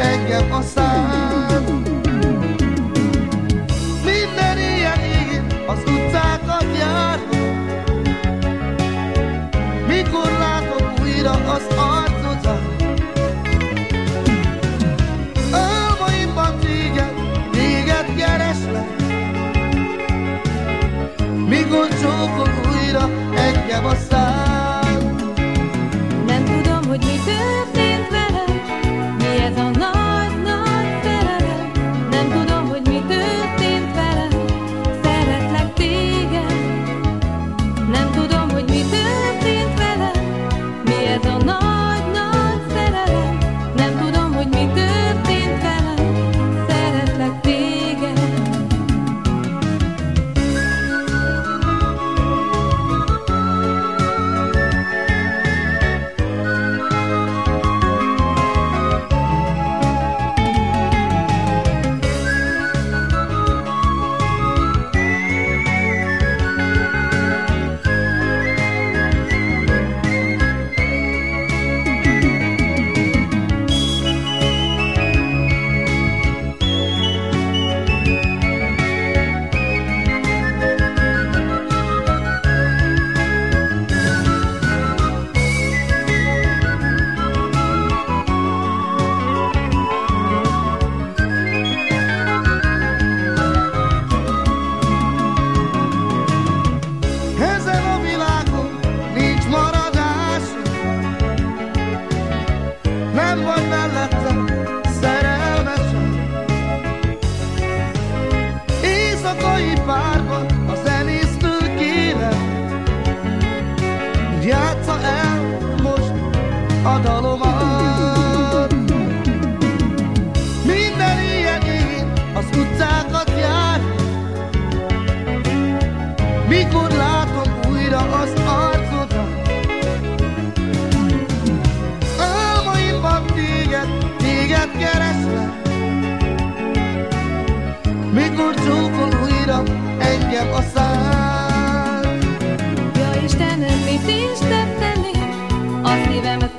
engem a szám. Minden ilyen ég az utcákat jár. Mikor látom újra az arcodat Álmaimban téged, téged kereslek Mikor csókol újra engem a szám a dalomat Minden ilyen én az utcákat jár. Mikor látom újra az arcodat Álmaimban téged, téged kereslek Mikor csókol újra engem a szám Ja Istenem, mit is tettem én? A szívemet